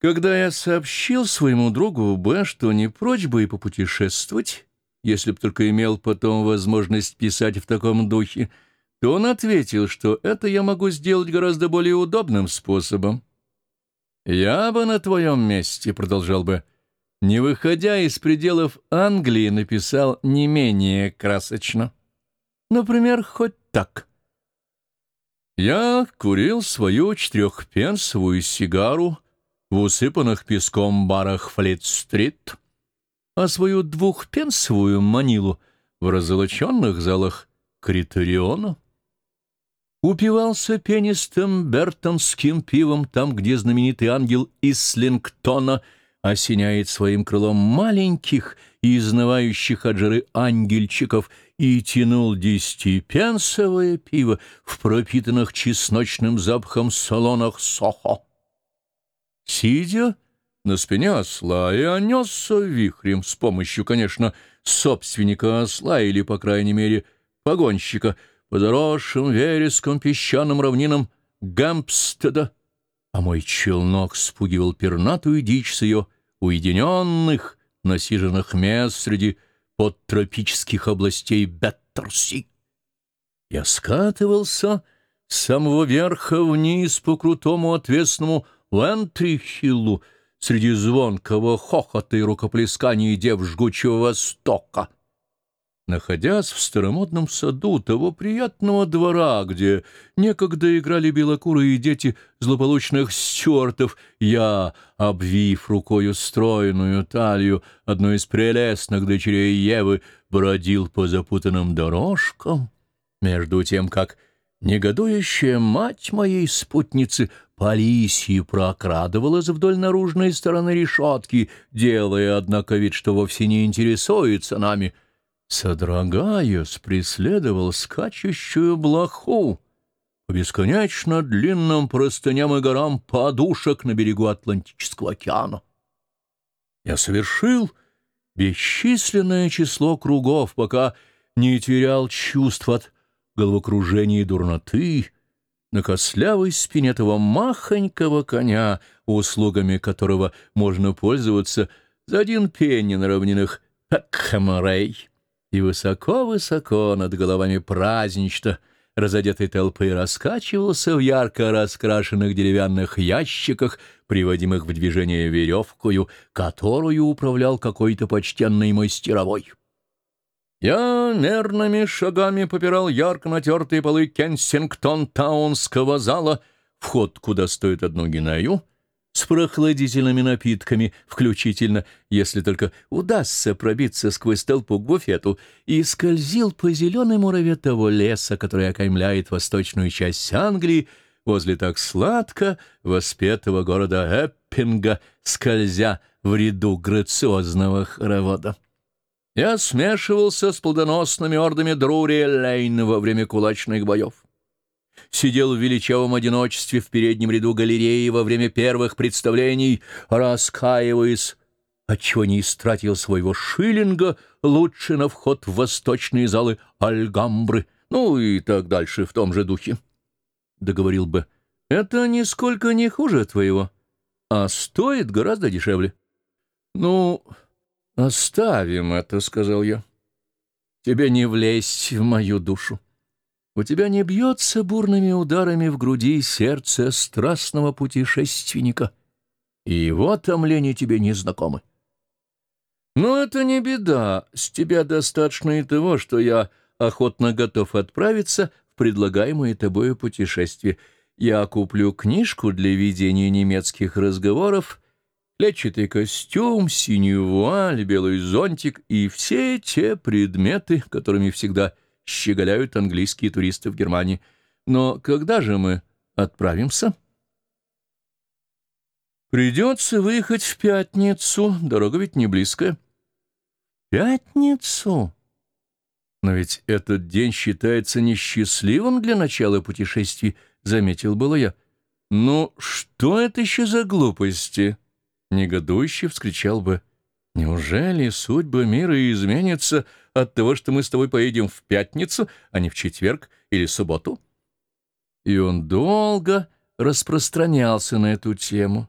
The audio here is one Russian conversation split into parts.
Когда я сообщил своему другу Б, что не прочь бы и попутешествовать, если б только имел потом возможность писать в таком духе, то он ответил, что это я могу сделать гораздо более удобным способом. «Я бы на твоем месте», — продолжал бы, — «не выходя из пределов Англии, написал не менее красочно. Например, хоть так». Я курил свою четырехпенсовую сигару, — в усыпанных песком барах Флит-стрит, а свою двухпенсовую манилу в разолоченных залах Критериона. Упивался пенистым бертонским пивом там, где знаменитый ангел из Слингтона осеняет своим крылом маленьких и изнывающих от жары ангельчиков и тянул десятипенсовое пиво в пропитанных чесночным запахом салонах Сохо. Сидя на спине осла, и несся вихрем с помощью, конечно, собственника осла или, по крайней мере, погонщика по заросшим вереском песчаным равнинам Гэмпстеда, а мой челнок спугивал пернатую дичь с ее уединенных, насиженных мест среди подтропических областей Беттерси. Я скатывался с самого верха вниз по крутому отвесному Лэнтрихиллу среди звонкого хохота и рукоплесканий дев жгучего востока. Находясь в старомодном саду того приятного двора, где некогда играли белокурые дети злополучных стюартов, я, обвив рукою стройную талию одной из прелестных дочерей Евы, бродил по запутанным дорожкам, между тем, как негодующая мать моей спутницы по лисьи прокрадывалась вдоль наружной стороны решетки, делая, однако, вид, что вовсе не интересуется нами. Содрогаясь, преследовал скачущую блоху по бесконечно длинным простыням и горам подушек на берегу Атлантического океана. Я совершил бесчисленное число кругов, пока не терял чувств от головокружения и дурноты, на кослявой спине того махонького коня, услугами которого можно пользоваться за один пенни на равнинах Пекхэморей, и высоко-высоко над головами празднично разодетой толпы раскачивался в ярко раскрашенных деревянных ящиках, приводимых в движение веревкою, которую управлял какой-то почтенный мастеровой. Я мерными шагами попирал ярко натертые полы Кенсингтон-таунского зала, вход куда стоит одну гинаю, с прохладительными напитками, включительно, если только удастся пробиться сквозь толпу к буфету, и скользил по зеленой мураве того леса, который окаймляет восточную часть Англии, возле так сладко воспетого города Эппинга, скользя в ряду грациозного хоровода. Я смешивался с плодоносными ордами Друри Лейн во время кулачных боев. Сидел в величавом одиночестве в переднем ряду галереи во время первых представлений, раскаиваясь, отчего не истратил своего шиллинга лучше на вход в восточные залы Альгамбры, ну и так дальше в том же духе. Договорил бы, это нисколько не хуже твоего, а стоит гораздо дешевле. Ну... «Оставим это», — сказал я. «Тебе не влезть в мою душу. У тебя не бьется бурными ударами в груди сердце страстного путешественника, и его томление тебе не знакомы. Но это не беда, с тебя достаточно и того, что я охотно готов отправиться в предлагаемое тобою путешествие. Я куплю книжку для ведения немецких разговоров, клетчатый костюм, синюю вуаль, белый зонтик и все те предметы, которыми всегда щеголяют английские туристы в Германии. Но когда же мы отправимся? Придется выехать в пятницу, дорога ведь не близкая. Пятницу? Но ведь этот день считается несчастливым для начала путешествий, заметил было я. Ну, что это еще за глупости? Негодующе вскричал бы. «Неужели судьба мира изменится от того, что мы с тобой поедем в пятницу, а не в четверг или субботу?» И он долго распространялся на эту тему.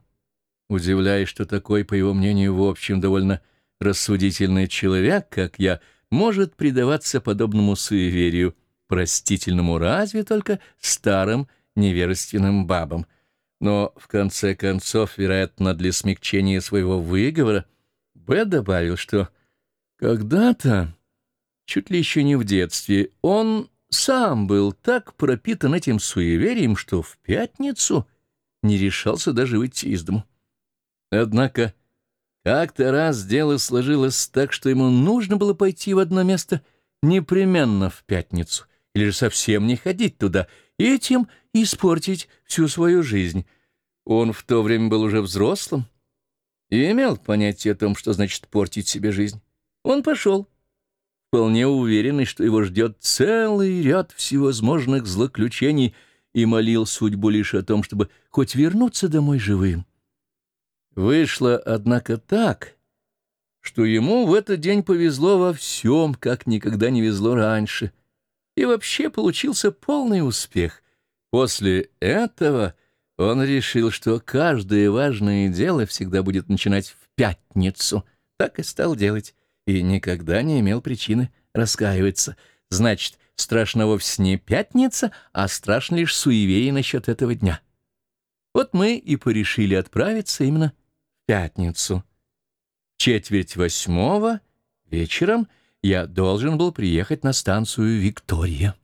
удивляясь, что такой, по его мнению, в общем, довольно рассудительный человек, как я, может предаваться подобному суеверию, простительному разве только старым невежественным бабам. Но, в конце концов, вероятно, для смягчения своего выговора, Б. добавил, что когда-то, чуть ли еще не в детстве, он сам был так пропитан этим суеверием, что в пятницу не решался даже выйти из дому. Однако как-то раз дело сложилось так, что ему нужно было пойти в одно место непременно в пятницу, или же совсем не ходить туда, и этим испортить всю свою жизнь. Он в то время был уже взрослым и имел понятие о том, что значит портить себе жизнь. Он пошел, вполне уверенный, что его ждет целый ряд всевозможных злоключений, и молил судьбу лишь о том, чтобы хоть вернуться домой живым. Вышло, однако, так, что ему в этот день повезло во всем, как никогда не везло раньше, и вообще получился полный успех. После этого он решил, что каждое важное дело всегда будет начинать в пятницу. Так и стал делать, и никогда не имел причины раскаиваться. Значит, страшно вовсе не пятница, а страшно лишь суеверие насчет этого дня. Вот мы и порешили отправиться именно пятницу. Четверть восьмого вечером я должен был приехать на станцию «Виктория».